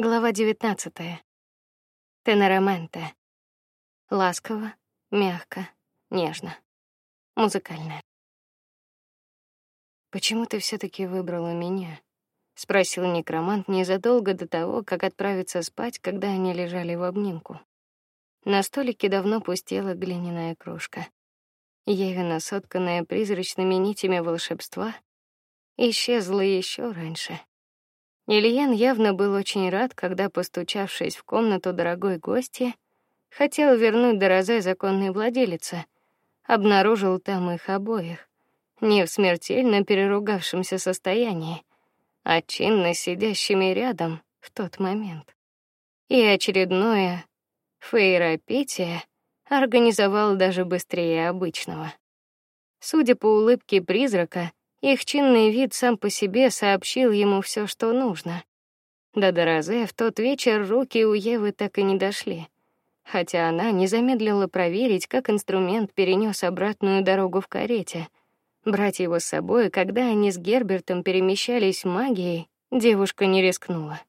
Глава 19. Тенераменте. Ласково, мягко, нежно. Музыкальное. Почему ты все таки выбрала меня? спросил некромант незадолго до того, как отправиться спать, когда они лежали в обнимку. На столике давно пустела глиняная кружка. Евина, сотканная призрачными нитями волшебства, исчезла еще раньше. Ильян явно был очень рад, когда, постучавшись в комнату дорогой гости, хотел вернуть Дорозе законной владелице, обнаружил там их обоих, не в смертельно переругавшемся состоянии, а чинно сидящими рядом в тот момент. И очередное фейропитие организовал даже быстрее обычного. Судя по улыбке призрака, их чинный вид сам по себе сообщил ему все, что нужно. До Дорозе в тот вечер руки у Евы так и не дошли, хотя она не замедлила проверить, как инструмент перенес обратную дорогу в карете. Брать его с собой, когда они с Гербертом перемещались магией, девушка не рискнула.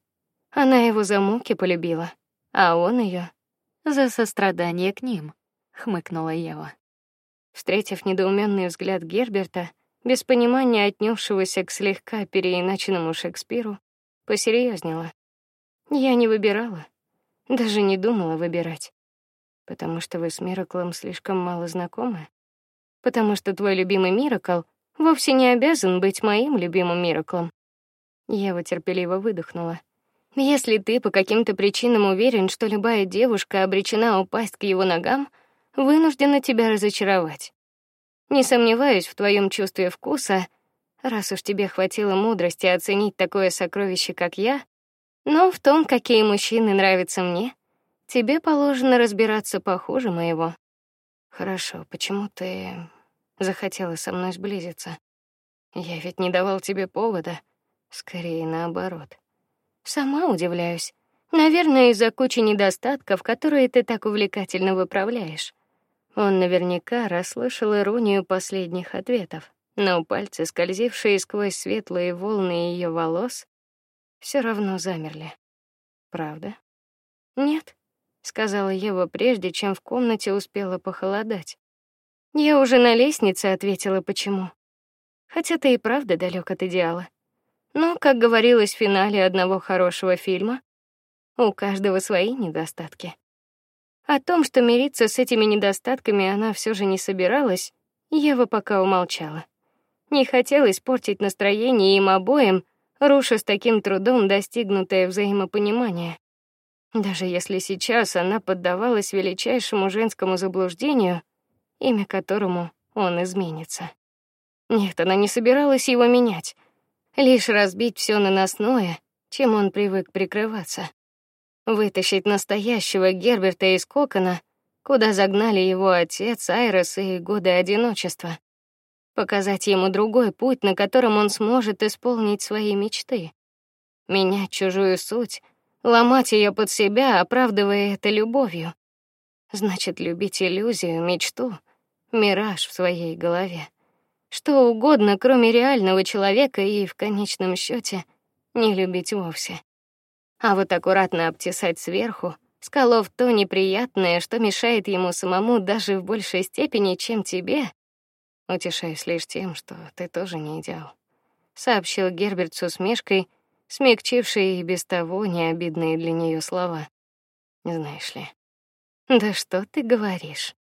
Она его за муки полюбила, а он ее за сострадание к ним, хмыкнула Ева. Встретив недоуменный взгляд Герберта, без понимания отнесшегося к слегка переиначенному Шекспиру, посерьезнела. Я не выбирала, даже не думала выбирать, потому что вы с Мираклом слишком мало знакомы, потому что твой любимый Миракл вовсе не обязан быть моим любимым Мираклом. Я терпеливо выдохнула. Если ты по каким-то причинам уверен, что любая девушка обречена упасть к его ногам, вынуждена тебя разочаровать. Не сомневаюсь в твоем чувстве вкуса, раз уж тебе хватило мудрости оценить такое сокровище, как я, но в том, какие мужчины нравятся мне, тебе положено разбираться похуже моего. Хорошо, почему ты захотела со мной сблизиться? Я ведь не давал тебе повода, скорее наоборот. Сама удивляюсь. Наверное, из-за кучи недостатков, которые ты так увлекательно выправляешь. Он наверняка расслышал иронию последних ответов, но пальцы, скользившие сквозь светлые волны ее волос, все равно замерли. Правда? Нет, сказала Ева прежде, чем в комнате успела похолодать. Я уже на лестнице ответила почему. Хотя ты и правда далек от идеала. Но, как говорилось в финале одного хорошего фильма, у каждого свои недостатки. О том, что мириться с этими недостатками она все же не собиралась, Ева пока умолчала. Не хотела испортить настроение им обоим, руша с таким трудом достигнутое взаимопонимание. Даже если сейчас она поддавалась величайшему женскому заблуждению, имя которому он изменится. Нет, она не собиралась его менять, лишь разбить все наносное, чем он привык прикрываться вытащить настоящего Герберта из кокона, куда загнали его отец, Айрес и годы одиночества. Показать ему другой путь, на котором он сможет исполнить свои мечты. Менять чужую суть, ломать ее под себя, оправдывая это любовью. Значит, любить иллюзию, мечту, мираж в своей голове. Что угодно, кроме реального человека и в конечном счете не любить вовсе а вот аккуратно обтесать сверху, сколов то неприятное, что мешает ему самому даже в большей степени, чем тебе. Утешаюсь лишь тем, что ты тоже не идеал, сообщил Герберт с усмешкой, смягчивший и без того необидные для нее слова. Знаешь ли. Да что ты говоришь?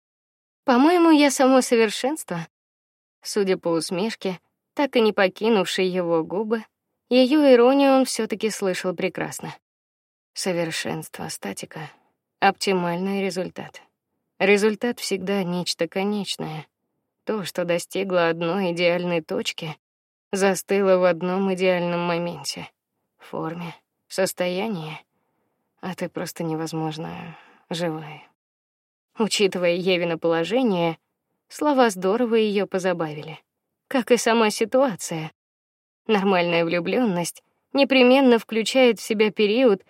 По-моему, я само совершенство. Судя по усмешке, так и не покинувшей его губы, ее иронию он все таки слышал прекрасно. Совершенство статика оптимальный результат. Результат всегда нечто конечное. То, что достигло одной идеальной точки, застыло в одном идеальном моменте, форме, состоянии, а ты просто невозможно живая. Учитывая Евино положение, слова здорово ее позабавили, как и сама ситуация. Нормальная влюблённость непременно включает в себя период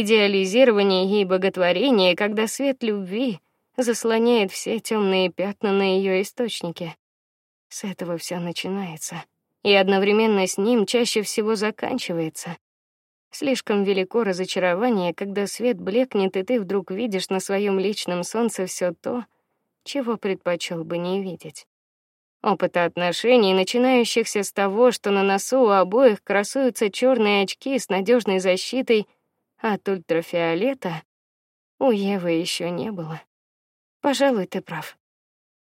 идеализирование и боготворение, когда свет любви заслоняет все темные пятна на ее источнике. С этого все начинается, и одновременно с ним чаще всего заканчивается. Слишком велико разочарование, когда свет блекнет, и ты вдруг видишь на своем личном солнце все то, чего предпочел бы не видеть. Опыт отношений, начинающихся с того, что на носу у обоих красуются черные очки с надежной защитой от ультрафиолета, у Евы еще не было. Пожалуй, ты прав.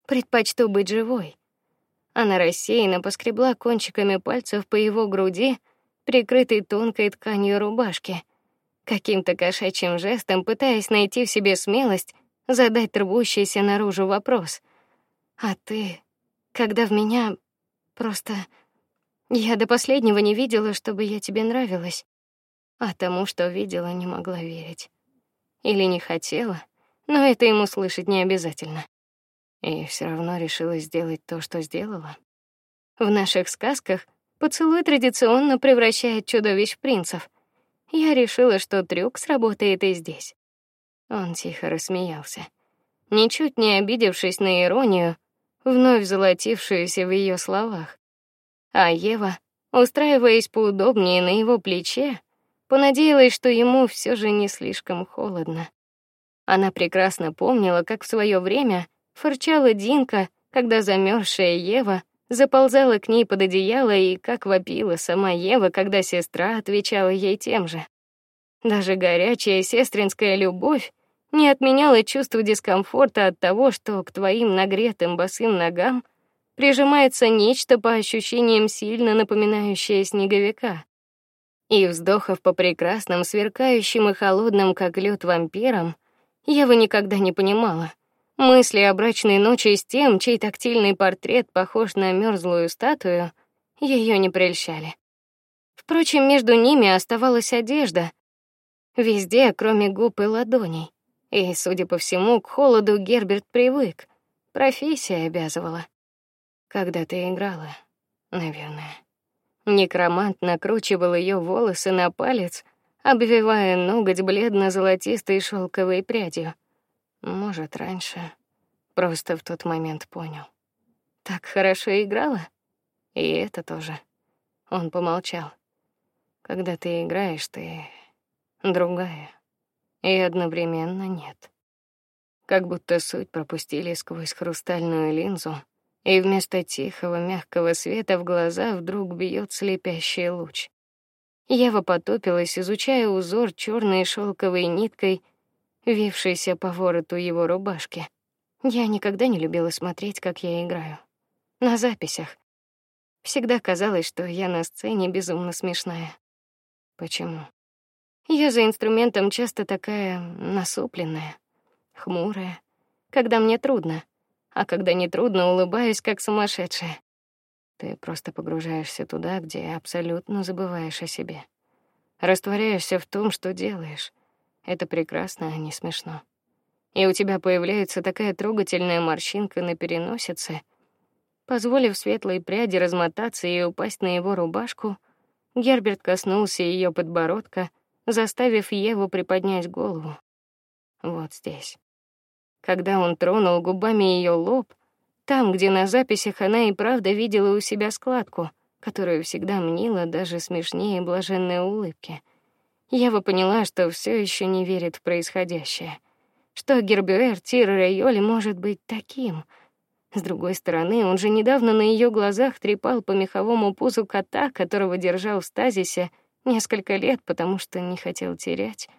Предпочту быть живой. Она рассеянно поскребла кончиками пальцев по его груди, прикрытой тонкой тканью рубашки, каким-то кошачьим жестом пытаясь найти в себе смелость задать рвущийся наружу вопрос. А ты, когда в меня просто я до последнего не видела, чтобы я тебе нравилась, а тому, что видела, не могла верить. Или не хотела, но это ему слышать не обязательно. И все равно решила сделать то, что сделала. В наших сказках Поцелуй традиционно превращает чудовищ в принцев. Я решила, что трюк сработает и здесь. Он тихо рассмеялся, ничуть не обидевшись на иронию, вновь золотившуюся в ее словах. А Ева, устраиваясь поудобнее на его плече, понадеялась, что ему все же не слишком холодно. Она прекрасно помнила, как в свое время фырчала Динка, когда замерзшая Ева заползала к ней под одеяло и как вопила сама Ева, когда сестра отвечала ей тем же. Даже горячая сестринская любовь не отменяла чувство дискомфорта от того, что к твоим нагретым босым ногам прижимается нечто по ощущениям сильно напоминающее снеговика. И вздохов по прекрасным, сверкающим и холодным, как лед вампирам, Ева никогда не понимала, Мысли о брачной ночи с тем, чей тактильный портрет похож на мерзлую статую, ее не прельщали. Впрочем, между ними оставалась одежда, везде, кроме губ и ладоней. И, судя по всему, к холоду Герберт привык. Профессия обязывала. Когда ты играла, наверное. Некромант накручивал ее волосы на палец, обвивая ноготь бледно-золотистой шелковой прядью. Может, раньше. Просто в тот момент понял. Так хорошо играла. И это тоже. Он помолчал. Когда ты играешь, ты другая. И одновременно нет. Как будто суть пропустили сквозь хрустальную линзу, и вместо тихого мягкого света в глаза вдруг бьет слепящий луч. Ева потопилась, изучая узор черной шелковой ниткой вившийся по вороту его рубашки. Я никогда не любила смотреть, как я играю. На записях. Всегда казалось, что я на сцене безумно смешная. Почему? Я за инструментом часто такая насупленная, хмурая, когда мне трудно, а когда не трудно, улыбаюсь как сумасшедшая. Ты просто погружаешься туда, где абсолютно забываешь о себе. Растворяешься в том, что делаешь. Это прекрасно, а не смешно. И у тебя появляется такая трогательная морщинка на переносице. Позволив светлой пряди размотаться и упасть на его рубашку, Герберт коснулся ее подбородка, заставив Еву приподнять голову. Вот здесь. Когда он тронул губами ее лоб, там, где на записях она и правда видела у себя складку, которую всегда мнила даже смешнее блаженной улыбки. Ева поняла, что все еще не верит в происходящее, что Гербюэр Тиррейоли может быть таким. С другой стороны, он же недавно на ее глазах трепал по меховому пузу кота, которого держал в стазисе несколько лет, потому что не хотел терять.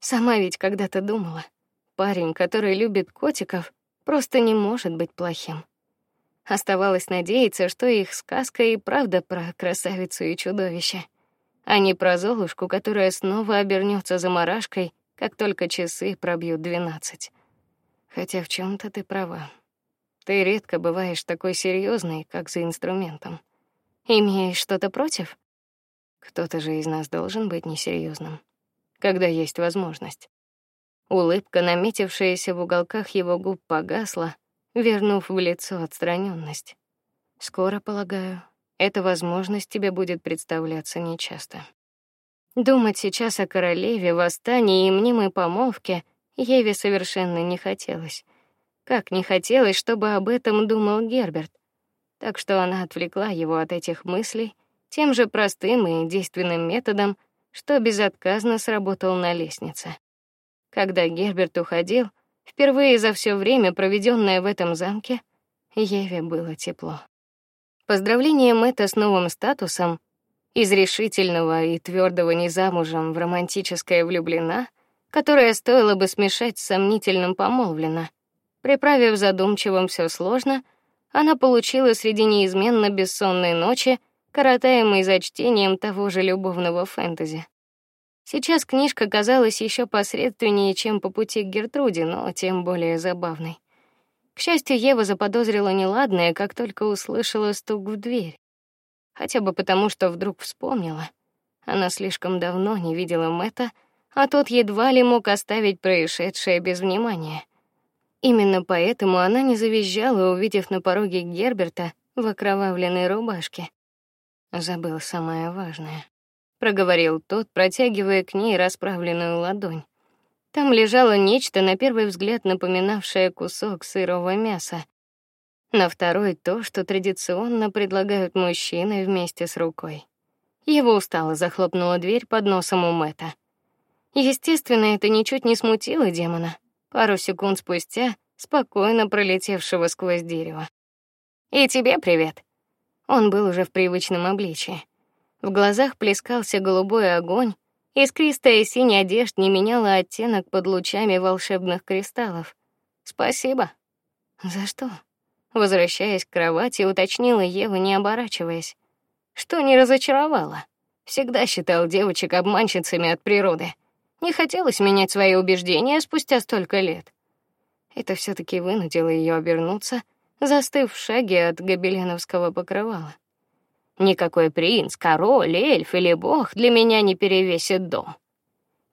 Сама ведь когда-то думала, парень, который любит котиков, просто не может быть плохим. Оставалось надеяться, что их сказка и правда про красавицу и чудовище а не про Золушку, которая снова обернется заморашкой, как только часы пробьют двенадцать. Хотя в чем то ты права. Ты редко бываешь такой серьезной, как за инструментом. Имеешь что-то против? Кто-то же из нас должен быть несерьезным, когда есть возможность. Улыбка, наметившаяся в уголках его губ, погасла, вернув в лицо отстраненность. Скоро, полагаю, эта возможность тебе будет представляться нечасто. Думать сейчас о королеве, восстании и мнимой помолвке Еве совершенно не хотелось. Как не хотелось, чтобы об этом думал Герберт. Так что она отвлекла его от этих мыслей тем же простым и действенным методом, что безотказно сработал на лестнице. Когда Герберт уходил, впервые за все время, проведенное в этом замке, Еве было тепло. Поздравление Мэтта с новым статусом из решительного и твердого незамужем в романтическое влюблена, которое стоило бы смешать с сомнительным помолвлена. Приправив задумчивым все сложно, она получила среди неизменно бессонной ночи, коротаемой за чтением того же любовного фэнтези. Сейчас книжка казалась еще посредственнее, чем по пути к Гертруде, но тем более забавной. К счастью, Ева заподозрила неладное, как только услышала стук в дверь. Хотя бы потому, что вдруг вспомнила. Она слишком давно не видела Мэтта, а тот едва ли мог оставить происшедшее без внимания. Именно поэтому она не завизжала, увидев на пороге Герберта в окровавленной рубашке. Забыл самое важное, проговорил тот, протягивая к ней расправленную ладонь. Там лежало нечто на первый взгляд напоминавшее кусок сырого мяса. На второй то, что традиционно предлагают мужчины вместе с рукой. Его устало захлопнула дверь под носом у Мэта. Естественно, это ничуть не смутило демона. Пару секунд спустя, спокойно пролетевшего сквозь дерево. И тебе привет. Он был уже в привычном обличии. В глазах плескался голубой огонь, Искристая синяя одежда не меняла оттенок под лучами волшебных кристаллов. Спасибо. За что? Возвращаясь к кровати, уточнила Ева, не оборачиваясь. Что не разочаровало? Всегда считал девочек обманщицами от природы. Не хотелось менять свои убеждения спустя столько лет. Это все таки вынудило ее обернуться, застыв в шаге от гобеленовского покрывала. Никакой принц, король, эльф или бог для меня не перевесит дом.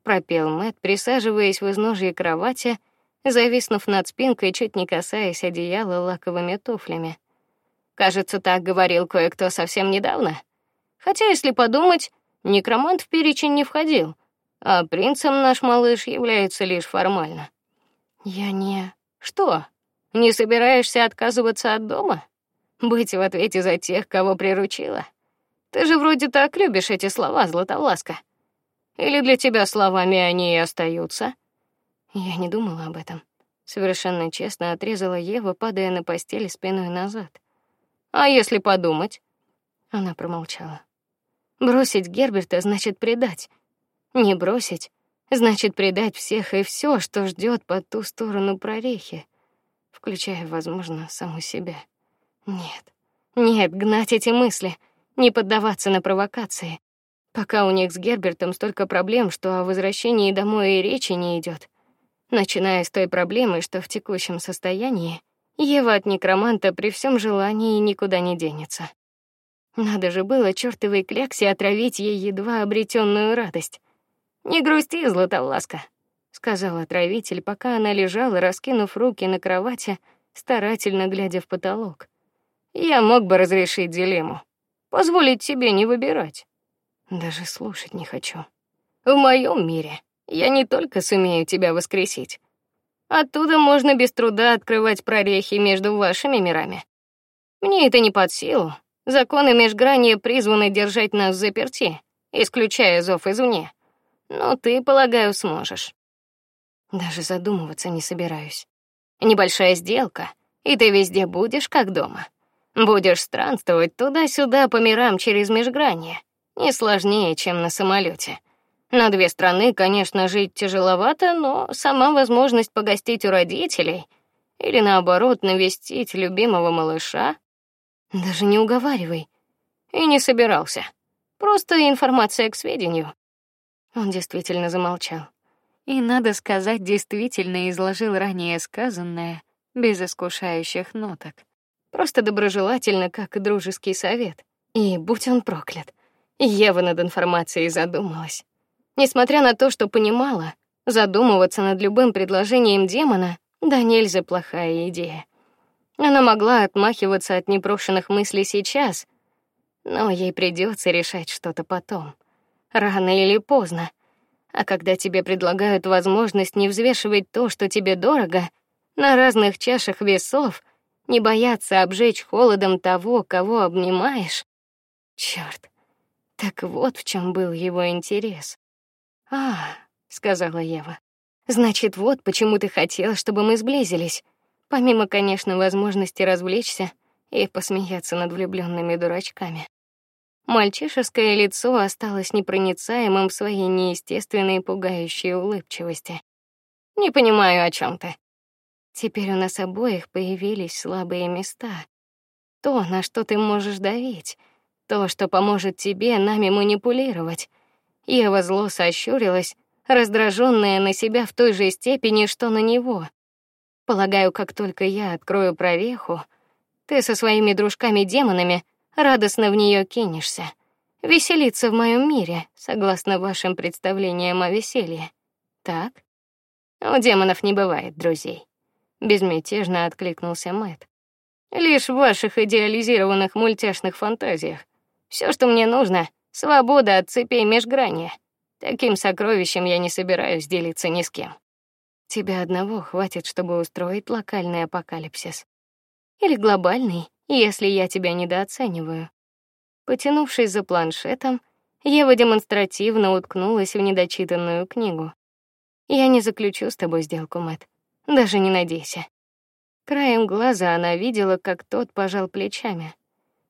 Пропел Мэт, присаживаясь в изножье кровати, зависнув над спинкой, чуть не касаясь одеяла лаковыми туфлями. Кажется, так говорил кое-кто совсем недавно. Хотя, если подумать, некромант в перечень не входил, а принцем наш малыш является лишь формально. Я не Что? Не собираешься отказываться от дома? Быть в ответе за тех, кого приручила. Ты же вроде так любишь эти слова, Златовласка. Или для тебя словами они и остаются? Я не думала об этом. Совершенно честно отрезала Ева, падая на постель спиной назад. А если подумать? Она промолчала. Бросить Герберта значит предать. Не бросить значит предать всех и все, что ждет по ту сторону прорехи, включая, возможно, саму себя. Нет. Нет, гнать эти мысли, не поддаваться на провокации. Пока у них с Гербертом столько проблем, что о возвращении домой и речи не идет. Начиная с той проблемы, что в текущем состоянии Ева от некроманта при всем желании никуда не денется. Надо же было чёртовой кляксе отравить ей едва обретенную радость. Не грусти, Златовласка, сказал отравитель, пока она лежала, раскинув руки на кровати, старательно глядя в потолок я мог бы разрешить дилемму. Позволить тебе не выбирать. Даже слушать не хочу. В моем мире я не только сумею тебя воскресить. Оттуда можно без труда открывать прорехи между вашими мирами. Мне это не под силу. Законы межграния призваны держать нас заперти, исключая зов извне. Но ты, полагаю, сможешь. Даже задумываться не собираюсь. Небольшая сделка, и ты везде будешь как дома. Будешь странствовать туда-сюда по мирам через межгранье. Не сложнее, чем на самолете. На две страны, конечно, жить тяжеловато, но сама возможность погостить у родителей или наоборот навестить любимого малыша даже не уговаривай. И не собирался. Просто информация к сведению. Он действительно замолчал. И надо сказать, действительно изложил ранее сказанное без искушающих ноток просто доброжелательно, как дружеский совет. И будь он проклят. Ева над информацией задумалась. Несмотря на то, что понимала, задумываться над любым предложением демона да нельзя плохая идея. Она могла отмахиваться от непрошенных мыслей сейчас, но ей придется решать что-то потом, рано или поздно. А когда тебе предлагают возможность не взвешивать то, что тебе дорого, на разных чашах весов, не бояться обжечь холодом того, кого обнимаешь. Черт, Так вот в чем был его интерес. А, сказала Ева. Значит, вот почему ты хотел, чтобы мы сблизились. Помимо, конечно, возможности развлечься и посмеяться над влюбленными дурачками. Мальчишеское лицо осталось непроницаемым в своей неестественной пугающей улыбчивости. Не понимаю, о чем ты. Теперь у нас обоих появились слабые места. То, на что ты можешь давить, то, что поможет тебе нами манипулировать. Ева зло сощурилась, раздраженная на себя в той же степени, что на него. Полагаю, как только я открою прореху, ты со своими дружками-демонами радостно в нее кинешься. Веселиться в моем мире, согласно вашим представлениям о веселье. Так? У демонов не бывает друзей. Безмятежно откликнулся Мэт. Лишь в ваших идеализированных мультяшных фантазиях. Все, что мне нужно, свобода от цепей межграния. Таким сокровищем я не собираюсь делиться ни с кем. Тебя одного хватит, чтобы устроить локальный апокалипсис или глобальный, если я тебя недооцениваю. Потянувшись за планшетом, Ева демонстративно уткнулась в недочитанную книгу. Я не заключу с тобой сделку, Мэт. Даже не надейся. Краем глаза она видела, как тот пожал плечами.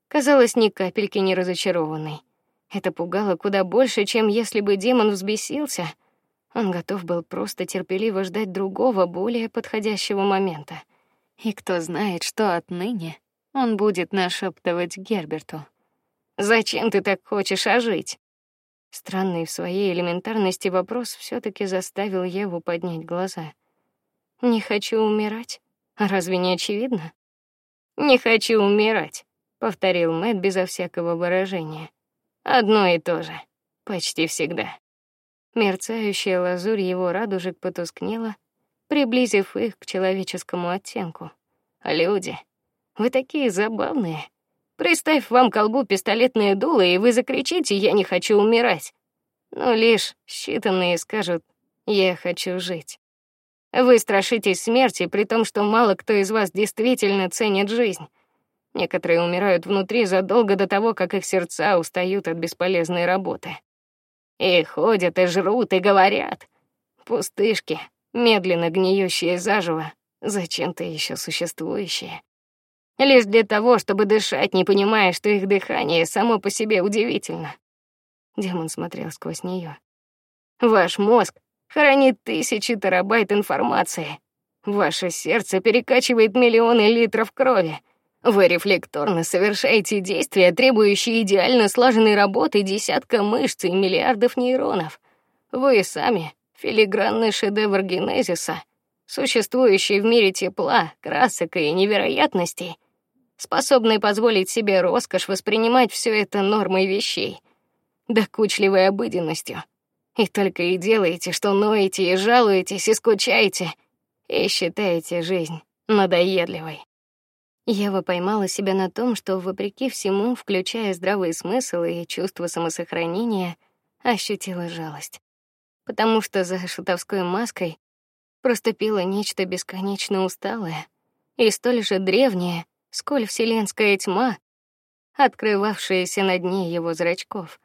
Казалось, ни капельки не разочарованный. Это пугало куда больше, чем если бы демон взбесился. Он готов был просто терпеливо ждать другого, более подходящего момента. И кто знает, что отныне он будет нашептывать Герберту. Зачем ты так хочешь ожить? Странный в своей элементарности вопрос все таки заставил Еву поднять глаза. Не хочу умирать. Разве не очевидно? Не хочу умирать, повторил Мэт безо всякого выражения. Одно и то же, почти всегда. Мерцающая лазурь его радужек потускнела, приблизив их к человеческому оттенку. Люди, вы такие забавные. Представь вам колбу пистолетное дуло, и вы закричите: "Я не хочу умирать". Но лишь считанные скажут: "Я хочу жить". Вы страшитесь смерти, при том, что мало кто из вас действительно ценит жизнь. Некоторые умирают внутри задолго до того, как их сердца устают от бесполезной работы. И ходят, и жрут, и говорят. Пустышки, медленно гниющие заживо, зачем-то еще существующие. Лишь для того, чтобы дышать, не понимая, что их дыхание само по себе удивительно. Демон смотрел сквозь нее. Ваш мозг хранит тысячи терабайт информации. Ваше сердце перекачивает миллионы литров крови. Вы рефлекторно совершаете действия, требующие идеально слаженной работы десятка мышц и миллиардов нейронов. Вы сами филигранный шедевр генезиса, существующий в мире тепла, красок и невероятностей, способный позволить себе роскошь воспринимать все это нормой вещей, докучливой обыденностью. И только и делаете, что ноете и жалуетесь и скучаете, и считаете жизнь надоедливой. Ева поймала себя на том, что вопреки всему, включая здравый смысл и чувство самосохранения, ощутила жалость. Потому что за шутовской маской проступило нечто бесконечно усталое и столь же древнее, сколь вселенская тьма, открывавшаяся на дне его зрачков.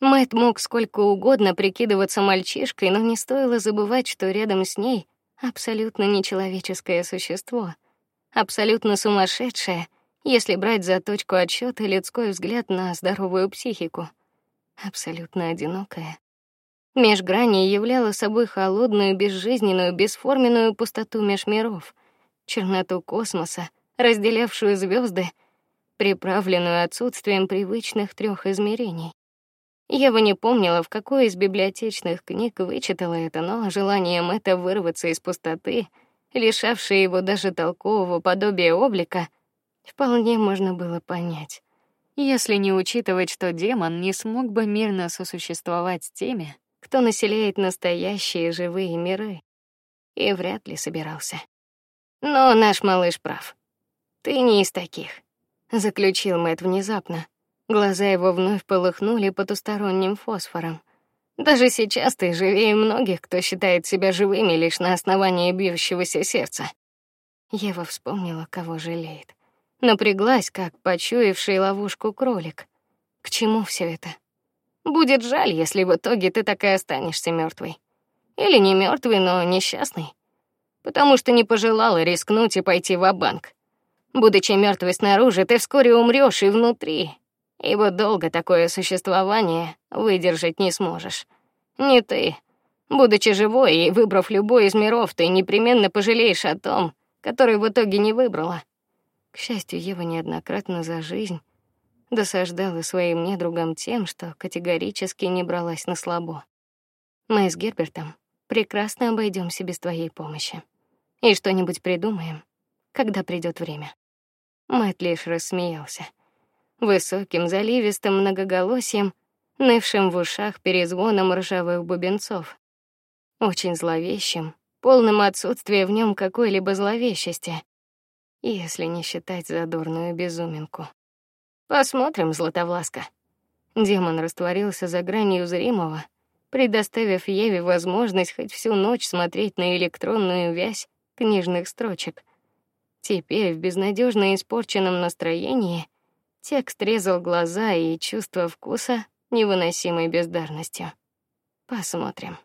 Мэт мог сколько угодно прикидываться мальчишкой, но не стоило забывать, что рядом с ней абсолютно нечеловеческое существо — абсолютно сумасшедшая, если брать за точку отсчета людской взгляд на здоровую психику, абсолютно одинокая. Межграние являло собой холодную, безжизненную, бесформенную пустоту межмиров, черноту космоса, разделявшую звезды, приправленную отсутствием привычных трех измерений. Ева не помнила, в какой из библиотечных книг вычитала это, но желанием это вырваться из пустоты — лишавшие его даже толкового подобия облика, вполне можно было понять, если не учитывать, что демон не смог бы мирно сосуществовать с теми, кто населяет настоящие живые миры, и вряд ли собирался. Но наш малыш прав. Ты не из таких, заключил Мэт внезапно. Глаза его вновь полыхнули потусторонним фосфором. Даже сейчас ты живее многих, кто считает себя живыми лишь на основании бьющегося сердца. Ева вспомнила, кого жалеет. Напряглась, как почуявший ловушку кролик. К чему все это? Будет жаль, если в итоге ты так и останешься мертвой. Или не мертвый, но несчастный. Потому что не пожелала рискнуть и пойти в банк Будучи мертвой снаружи, ты вскоре умрёшь и внутри. И вот долго такое существование выдержать не сможешь. Не ты. Будучи живой и выбрав любой из миров, ты непременно пожалеешь о том, который в итоге не выбрала. К счастью, Ева неоднократно за жизнь досаждала своим недругам тем, что категорически не бралась на слабо. Мы с Гербертом прекрасно обойдемся без твоей помощи. И что-нибудь придумаем, когда придёт время. Мэтт лишь рассмеялся. Высоким, заливистым многоголосием, нывшим в ушах перезвоном ржавых бубенцов. Очень зловещим, полным отсутствия в нем какой-либо зловещести, если не считать задорную безуминку. Посмотрим, Златовласка. Демон растворился за гранью зримого, предоставив Еве возможность хоть всю ночь смотреть на электронную вязь книжных строчек. Теперь в безнадежно испорченном настроении текст резал глаза и чувство вкуса невыносимой бездарностью. Посмотрим.